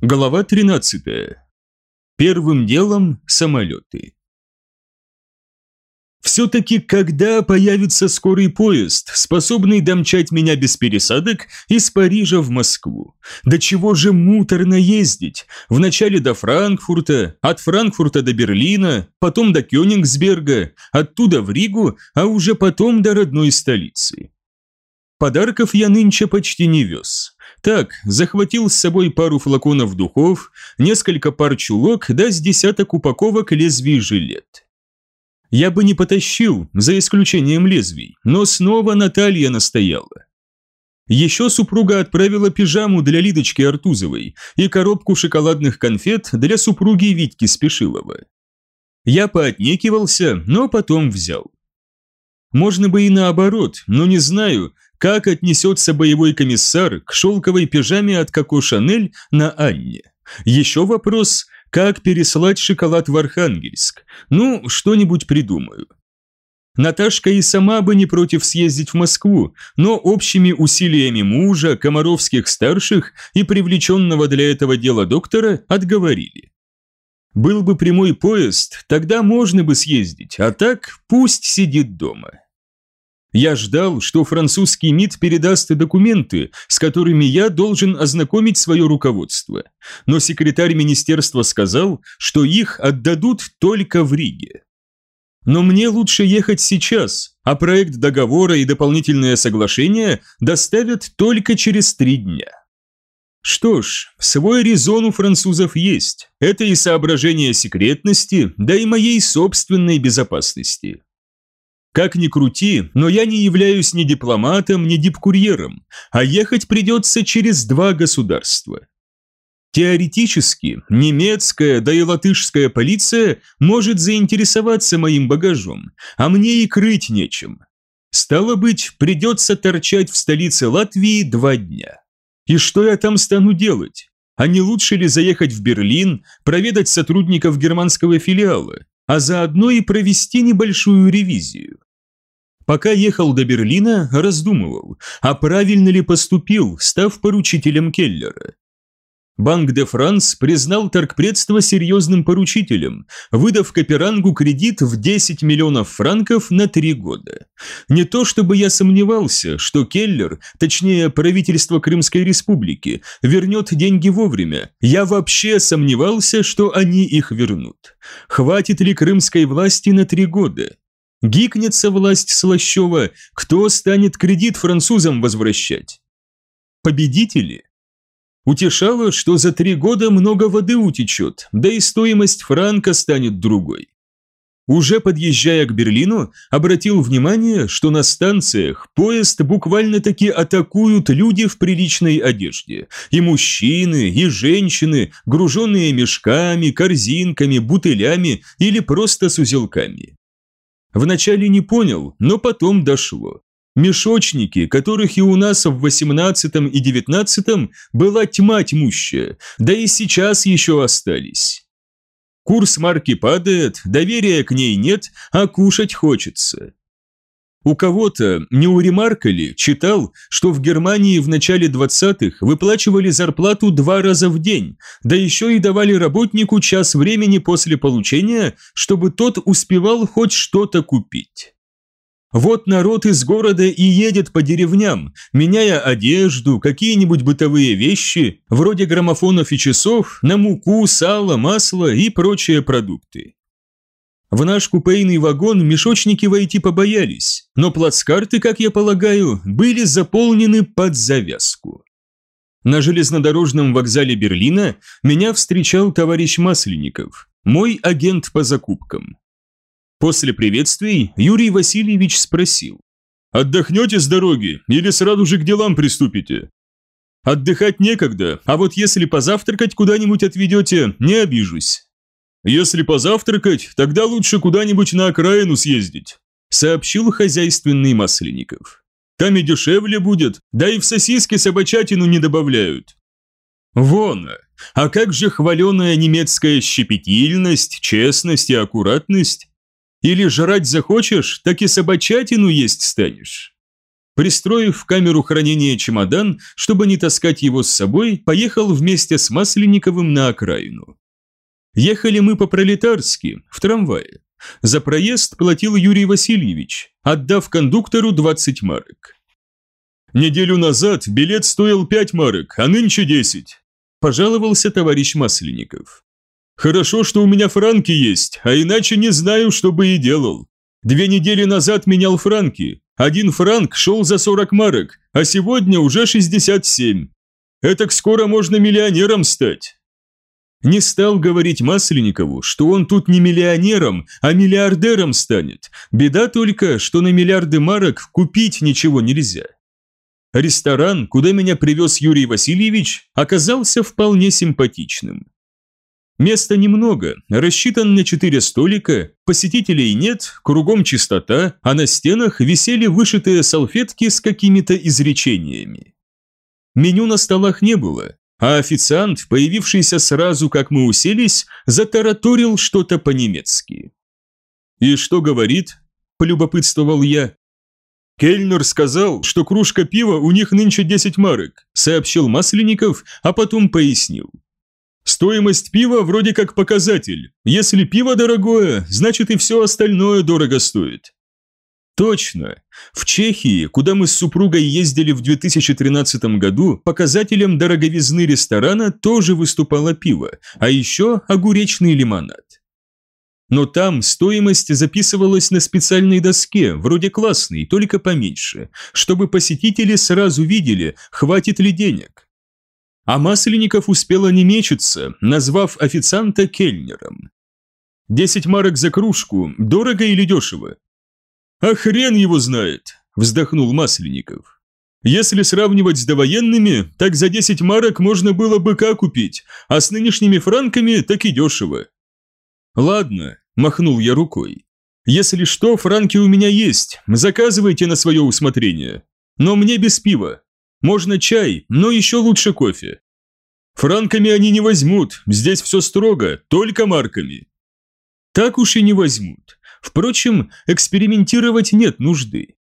Глава 13. Первым делом самолеты. Все-таки когда появится скорый поезд, способный домчать меня без пересадок из Парижа в Москву? До чего же муторно ездить? Вначале до Франкфурта, от Франкфурта до Берлина, потом до Кёнигсберга, оттуда в Ригу, а уже потом до родной столицы. Подарков я нынче почти не вез. Так, захватил с собой пару флаконов духов, несколько пар чулок, да с десяток упаковок лезвий жилет. Я бы не потащил, за исключением лезвий, но снова Наталья настояла. Еще супруга отправила пижаму для Лидочки Артузовой и коробку шоколадных конфет для супруги Витьки Спешилова. Я поотнекивался, но потом взял. Можно бы и наоборот, но не знаю, как отнесется боевой комиссар к шелковой пижаме от Коко Шанель на Анне? Еще вопрос, как переслать шоколад в Архангельск? Ну, что-нибудь придумаю. Наташка и сама бы не против съездить в Москву, но общими усилиями мужа, Комаровских-старших и привлеченного для этого дела доктора отговорили. Был бы прямой поезд, тогда можно бы съездить, а так пусть сидит дома. Я ждал, что французский МИД передаст документы, с которыми я должен ознакомить свое руководство. Но секретарь министерства сказал, что их отдадут только в Риге. Но мне лучше ехать сейчас, а проект договора и дополнительное соглашение доставят только через три дня. Что ж, свой резон у французов есть. Это и соображение секретности, да и моей собственной безопасности. Как ни крути, но я не являюсь ни дипломатом, ни дипкурьером, а ехать придется через два государства. Теоретически, немецкая, да и латышская полиция может заинтересоваться моим багажом, а мне и крыть нечем. Стало быть, придется торчать в столице Латвии два дня. И что я там стану делать? А не лучше ли заехать в Берлин, проведать сотрудников германского филиала, а заодно и провести небольшую ревизию? Пока ехал до Берлина, раздумывал, а правильно ли поступил, став поручителем Келлера. Банк де Франс признал торгпредство серьезным поручителем, выдав Каперангу кредит в 10 миллионов франков на три года. Не то чтобы я сомневался, что Келлер, точнее правительство Крымской республики, вернет деньги вовремя, я вообще сомневался, что они их вернут. Хватит ли крымской власти на три года? Гикнется власть Слащева, кто станет кредит французам возвращать? Победители? Утешало, что за три года много воды утечет, да и стоимость франка станет другой. Уже подъезжая к Берлину, обратил внимание, что на станциях поезд буквально-таки атакуют люди в приличной одежде. И мужчины, и женщины, груженные мешками, корзинками, бутылями или просто с узелками. Вначале не понял, но потом дошло. Мешочники, которых и у нас в 18 и 19 была тьма тьмущая, да и сейчас еще остались. Курс марки падает, доверия к ней нет, а кушать хочется. У кого-то, не у Ремарка ли, читал, что в Германии в начале 20-х выплачивали зарплату два раза в день, да еще и давали работнику час времени после получения, чтобы тот успевал хоть что-то купить. Вот народ из города и едет по деревням, меняя одежду, какие-нибудь бытовые вещи, вроде граммофонов и часов, на муку, сало, масло и прочие продукты. В наш купейный вагон мешочники войти побоялись, но плацкарты, как я полагаю, были заполнены под завязку. На железнодорожном вокзале Берлина меня встречал товарищ Масленников, мой агент по закупкам. После приветствий Юрий Васильевич спросил. «Отдохнете с дороги или сразу же к делам приступите?» «Отдыхать некогда, а вот если позавтракать куда-нибудь отведете, не обижусь». «Если позавтракать, тогда лучше куда-нибудь на окраину съездить», сообщил хозяйственный Масленников. «Там и дешевле будет, да и в сосиски собачатину не добавляют». «Вон, а как же хваленая немецкая щепетильность, честность и аккуратность? Или жрать захочешь, так и собачатину есть станешь». Пристроив в камеру хранения чемодан, чтобы не таскать его с собой, поехал вместе с Масленниковым на окраину. Ехали мы по-пролетарски, в трамвае. За проезд платил Юрий Васильевич, отдав кондуктору 20 марок. «Неделю назад билет стоил 5 марок, а нынче 10», – пожаловался товарищ Масленников. «Хорошо, что у меня франки есть, а иначе не знаю, что бы и делал. Две недели назад менял франки, один франк шел за 40 марок, а сегодня уже 67. Этак скоро можно миллионером стать». Не стал говорить Масленникову, что он тут не миллионером, а миллиардером станет. Беда только, что на миллиарды марок купить ничего нельзя. Ресторан, куда меня привез Юрий Васильевич, оказался вполне симпатичным. Места немного, рассчитан на четыре столика, посетителей нет, кругом чистота, а на стенах висели вышитые салфетки с какими-то изречениями. Меню на столах не было, а официант, появившийся сразу, как мы уселись, затараторил что-то по-немецки. «И что говорит?» – полюбопытствовал я. «Кельнер сказал, что кружка пива у них нынче 10 марок», – сообщил Масленников, а потом пояснил. «Стоимость пива вроде как показатель. Если пиво дорогое, значит и все остальное дорого стоит. Точно. В Чехии, куда мы с супругой ездили в 2013 году, показателем дороговизны ресторана тоже выступало пиво, а еще огуречный лимонад. Но там стоимость записывалась на специальной доске, вроде классной, только поменьше, чтобы посетители сразу видели, хватит ли денег. А Масленников успел онемечиться, назвав официанта кельнером. «Десять марок за кружку, дорого или дешево?» «А хрен его знает!» – вздохнул Масленников. «Если сравнивать с довоенными, так за 10 марок можно было быка купить, а с нынешними франками так и дешево». «Ладно», – махнул я рукой. «Если что, франки у меня есть, заказывайте на свое усмотрение. Но мне без пива. Можно чай, но еще лучше кофе. Франками они не возьмут, здесь все строго, только марками». «Так уж и не возьмут. Впрочем, экспериментировать нет нужды.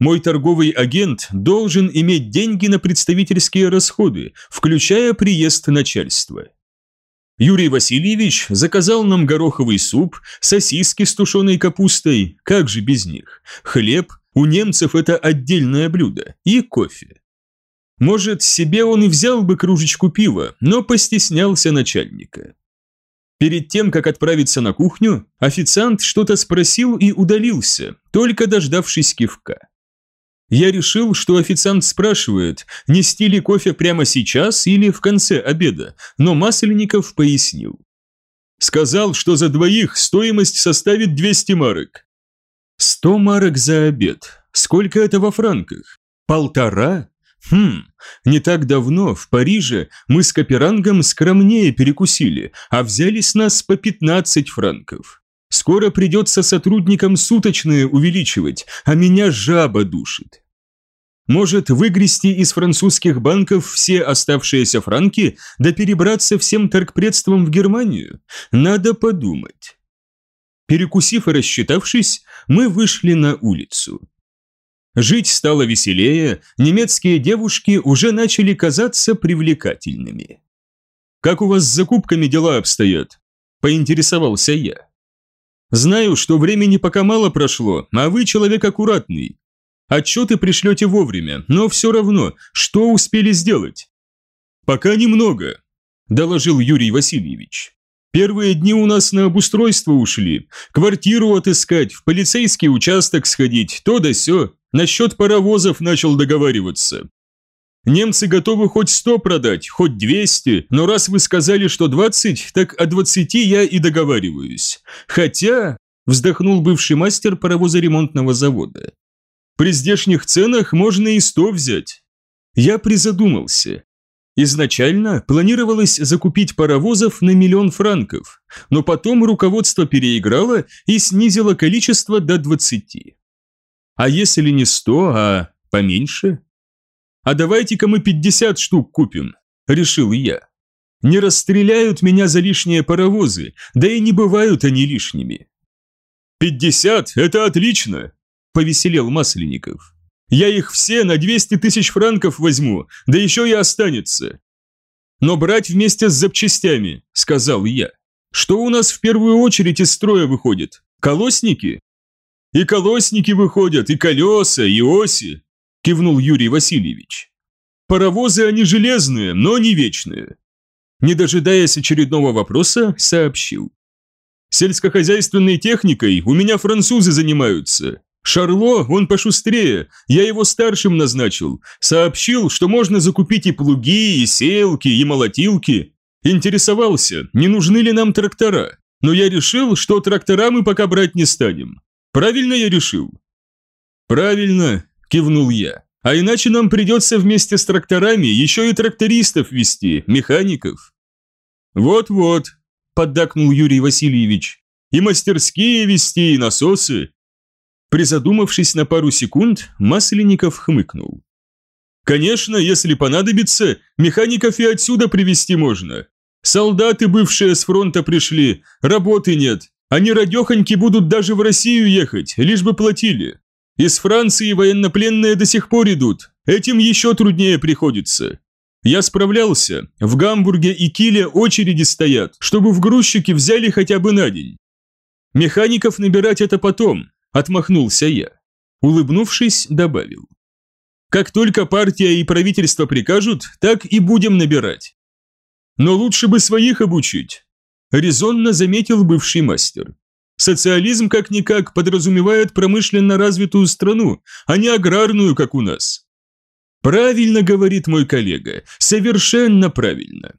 Мой торговый агент должен иметь деньги на представительские расходы, включая приезд начальства. Юрий Васильевич заказал нам гороховый суп, сосиски с тушеной капустой, как же без них, хлеб, у немцев это отдельное блюдо, и кофе. Может, себе он и взял бы кружечку пива, но постеснялся начальника. Перед тем, как отправиться на кухню, официант что-то спросил и удалился, только дождавшись кивка. Я решил, что официант спрашивает, нести ли кофе прямо сейчас или в конце обеда, но Масленников пояснил. Сказал, что за двоих стоимость составит 200 марок. 100 марок за обед. Сколько это во франках? Полтора? Хм, не так давно в Париже мы с Каперангом скромнее перекусили, а взяли с нас по 15 франков. Скоро придется сотрудникам суточные увеличивать, а меня жаба душит. Может, выгрести из французских банков все оставшиеся франки, да перебраться всем торгпредством в Германию? Надо подумать. Перекусив и рассчитавшись, мы вышли на улицу. Жить стало веселее, немецкие девушки уже начали казаться привлекательными. «Как у вас с закупками дела обстоят?» – поинтересовался я. «Знаю, что времени пока мало прошло, а вы человек аккуратный. Отчеты пришлете вовремя, но все равно, что успели сделать?» «Пока немного», – доложил Юрий Васильевич. Первые дни у нас на обустройство ушли. Квартиру отыскать, в полицейский участок сходить, то да сё. Насчет паровозов начал договариваться. Немцы готовы хоть сто продать, хоть двести, но раз вы сказали, что двадцать, так о двадцати я и договариваюсь. Хотя, вздохнул бывший мастер паровозоремонтного завода, при здешних ценах можно и сто взять. Я призадумался. Изначально планировалось закупить паровозов на миллион франков, но потом руководство переиграло и снизило количество до двадцати. А если не сто, а поменьше? А давайте-ка мы 50 штук купим, решил я. Не расстреляют меня за лишние паровозы, да и не бывают они лишними. «Пятьдесят – это отлично!» – повеселел Масленников. Я их все на 200 тысяч франков возьму, да еще и останется. Но брать вместе с запчастями, сказал я. Что у нас в первую очередь из строя выходит? Колосники? И колосники выходят, и колеса, и оси, кивнул Юрий Васильевич. Паровозы они железные, но не вечные. Не дожидаясь очередного вопроса, сообщил. Сельскохозяйственной техникой у меня французы занимаются. Шарло, он пошустрее, я его старшим назначил. Сообщил, что можно закупить и плуги, и сеялки, и молотилки. Интересовался, не нужны ли нам трактора. Но я решил, что трактора мы пока брать не станем. Правильно я решил? Правильно, кивнул я. А иначе нам придется вместе с тракторами еще и трактористов вести, механиков. Вот-вот, поддакнул Юрий Васильевич. И мастерские вести, и насосы. Призадумавшись на пару секунд, Масленников хмыкнул. Конечно, если понадобится, механиков и отсюда привести можно. Солдаты, бывшие с фронта, пришли, работы нет. Они радехоньки будут даже в Россию ехать, лишь бы платили. Из Франции военнопленные до сих пор идут, этим еще труднее приходится. Я справлялся, в Гамбурге и Киле очереди стоят, чтобы в грузчики взяли хотя бы на день. Механиков набирать это потом, отмахнулся я. Улыбнувшись, добавил. Как только партия и правительство прикажут, так и будем набирать. Но лучше бы своих обучить, резонно заметил бывший мастер. Социализм как-никак подразумевает промышленно развитую страну, а не аграрную, как у нас. Правильно говорит мой коллега, совершенно правильно.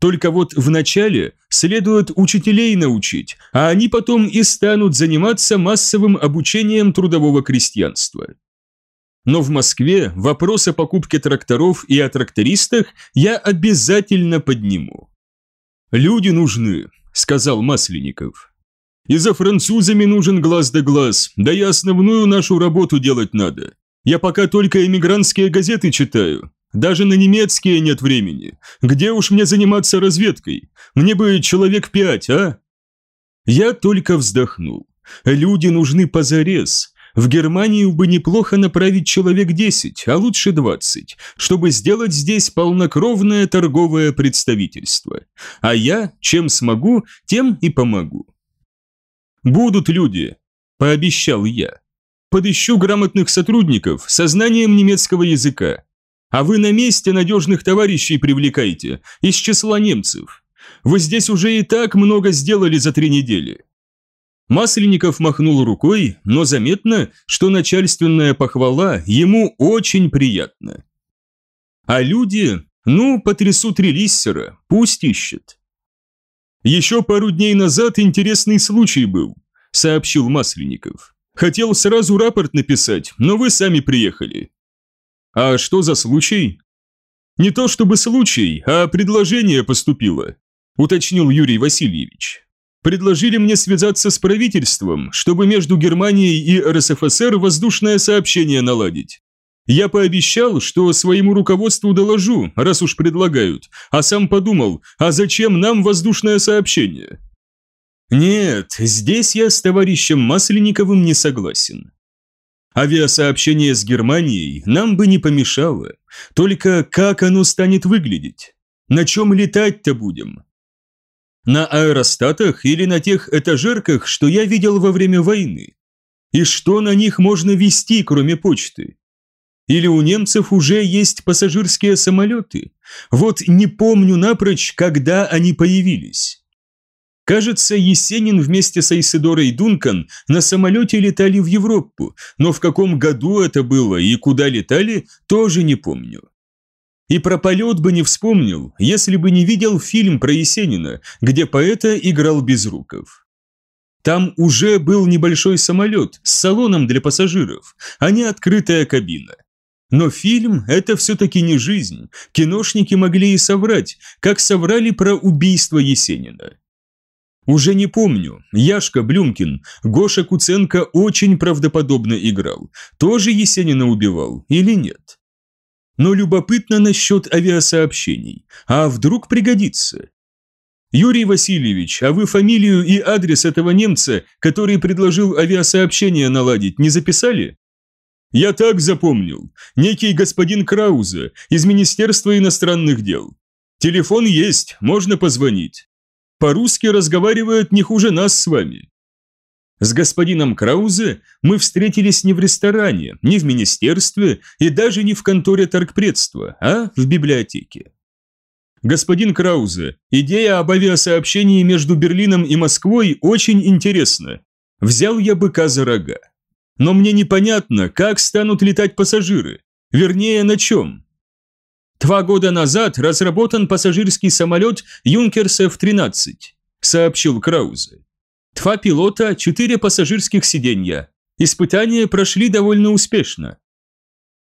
Только вот вначале следует учителей научить, а они потом и станут заниматься массовым обучением трудового крестьянства. Но в Москве вопрос о покупке тракторов и о трактористах я обязательно подниму. «Люди нужны», – сказал Масленников. И за французами нужен глаз да глаз, да и основную нашу работу делать надо. Я пока только эмигрантские газеты читаю, даже на немецкие нет времени. Где уж мне заниматься разведкой? Мне бы человек пять, а? Я только вздохнул. Люди нужны позарез. В Германию бы неплохо направить человек 10, а лучше 20, чтобы сделать здесь полнокровное торговое представительство. А я, чем смогу, тем и помогу. «Будут люди», – пообещал я. «Подыщу грамотных сотрудников со знанием немецкого языка. А вы на месте надежных товарищей привлекайте, из числа немцев. Вы здесь уже и так много сделали за три недели». Масленников махнул рукой, но заметно, что начальственная похвала ему очень приятна. А люди, ну, потрясут релиссера, пусть ищет. «Еще пару дней назад интересный случай был», – сообщил Масленников. «Хотел сразу рапорт написать, но вы сами приехали». «А что за случай?» «Не то чтобы случай, а предложение поступило», – уточнил Юрий Васильевич. «Предложили мне связаться с правительством, чтобы между Германией и РСФСР воздушное сообщение наладить. Я пообещал, что своему руководству доложу, раз уж предлагают, а сам подумал, а зачем нам воздушное сообщение? Нет, здесь я с товарищем Масленниковым не согласен. Авиасообщение с Германией нам бы не помешало, только как оно станет выглядеть? На чем летать-то будем? На аэростатах или на тех этажерках, что я видел во время войны? И что на них можно вести, кроме почты? Или у немцев уже есть пассажирские самолеты? Вот не помню напрочь, когда они появились. Кажется, Есенин вместе с Айсидорой Дункан на самолете летали в Европу, но в каком году это было и куда летали, тоже не помню. И про полет бы не вспомнил, если бы не видел фильм про Есенина, где поэта играл Безруков. Там уже был небольшой самолет с салоном для пассажиров, а не открытая кабина. Но фильм – это все-таки не жизнь. Киношники могли и соврать, как соврали про убийство Есенина. Уже не помню, Яшка Блюмкин, Гоша Куценко очень правдоподобно играл. Тоже Есенина убивал или нет? Но любопытно насчет авиасообщений. А вдруг пригодится? Юрий Васильевич, а вы фамилию и адрес этого немца, который предложил авиасообщение наладить, не записали? Я так запомнил. Некий господин Краузе из Министерства иностранных дел. Телефон есть, можно позвонить. По-русски разговаривают не хуже нас с вами. С господином Краузе мы встретились не в ресторане, не в министерстве и даже не в конторе торгпредства, а в библиотеке. Господин Краузе, идея об авиасообщении между Берлином и Москвой очень интересна. Взял я быка за рога. Но мне непонятно, как станут летать пассажиры. Вернее, на чем. Два года назад разработан пассажирский самолет Юнкерс F-13, сообщил Краузе. Два пилота, четыре пассажирских сиденья. Испытания прошли довольно успешно.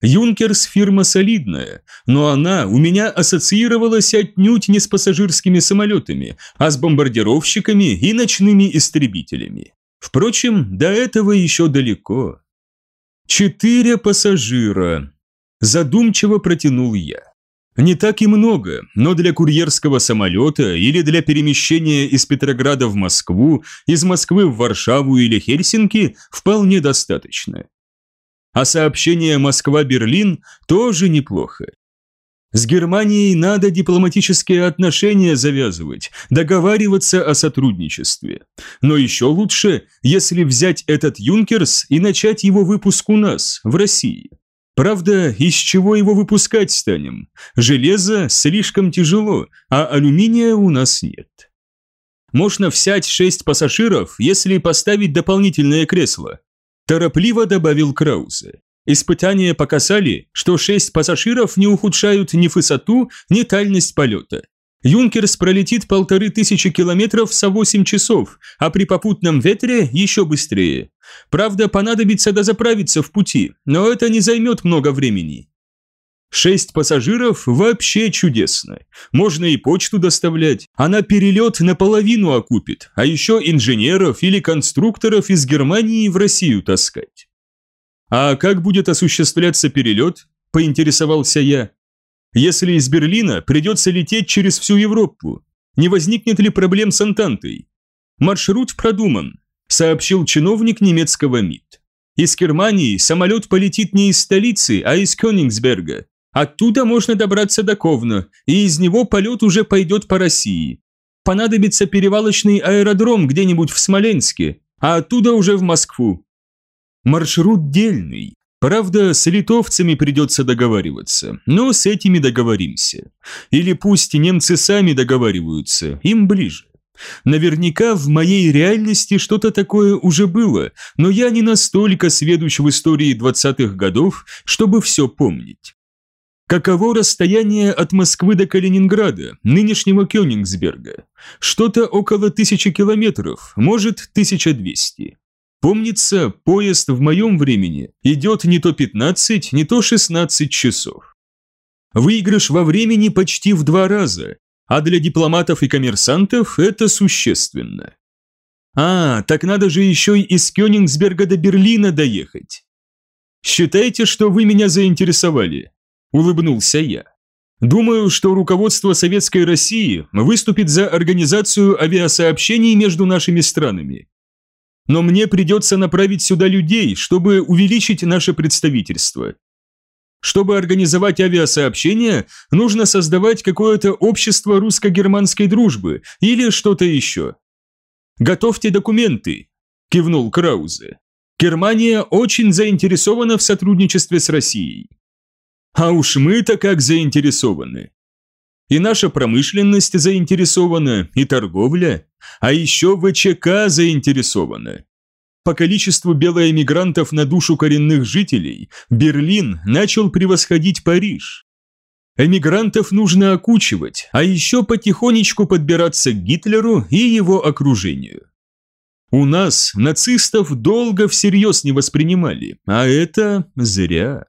Юнкерс фирма солидная, но она у меня ассоциировалась отнюдь не с пассажирскими самолетами, а с бомбардировщиками и ночными истребителями. Впрочем, до этого еще далеко. Четыре пассажира. Задумчиво протянул я. Не так и много, но для курьерского самолета или для перемещения из Петрограда в Москву, из Москвы в Варшаву или Хельсинки вполне достаточно. А сообщение Москва-Берлин тоже неплохо. С Германией надо дипломатические отношения завязывать, договариваться о сотрудничестве. Но еще лучше, если взять этот Юнкерс и начать его выпуск у нас, в России. Правда, из чего его выпускать станем? Железо слишком тяжело, а алюминия у нас нет. Можно взять шесть пассажиров, если поставить дополнительное кресло. Торопливо добавил Краузе. Испытания показали, что шесть пассажиров не ухудшают ни высоту, ни дальность полета. Юнкерс пролетит полторы тысячи километров за 8 часов, а при попутном ветре еще быстрее. Правда, понадобится дозаправиться в пути, но это не займет много времени. Шесть пассажиров вообще чудесно. Можно и почту доставлять. Она перелет наполовину окупит, а еще инженеров или конструкторов из Германии в Россию таскать. А как будет осуществляться перелет? Поинтересовался я. Если из Берлина придется лететь через всю Европу, не возникнет ли проблем с Антантой? Маршрут продуман, сообщил чиновник немецкого МИД. Из Германии самолет полетит не из столицы, а из Кёнигсберга. Оттуда можно добраться до Ковна, и из него полет уже пойдет по России. Понадобится перевалочный аэродром где-нибудь в Смоленске, а оттуда уже в Москву. Маршрут дельный, Правда, с литовцами придется договариваться, но с этими договоримся. Или пусть немцы сами договариваются, им ближе. Наверняка в моей реальности что-то такое уже было, но я не настолько сведущ в истории 20-х годов, чтобы все помнить. Каково расстояние от Москвы до Калининграда, нынешнего Кёнигсберга? Что-то около тысячи километров, может, 1200. Помнится, поезд в моем времени идет не то 15, не то 16 часов. Выигрыш во времени почти в два раза, а для дипломатов и коммерсантов это существенно. А, так надо же еще и из Кёнигсберга до Берлина доехать. Считайте, что вы меня заинтересовали, улыбнулся я. Думаю, что руководство Советской России выступит за организацию авиасообщений между нашими странами но мне придется направить сюда людей, чтобы увеличить наше представительство. Чтобы организовать авиасообщение, нужно создавать какое-то общество русско-германской дружбы или что-то еще. «Готовьте документы», – кивнул Краузе. «Германия очень заинтересована в сотрудничестве с Россией». А уж мы-то как заинтересованы. И наша промышленность заинтересована, и торговля, а еще ВЧК заинтересована. По количеству белоэмигрантов на душу коренных жителей Берлин начал превосходить Париж. Эмигрантов нужно окучивать, а еще потихонечку подбираться к Гитлеру и его окружению. У нас нацистов долго всерьез не воспринимали, а это зря.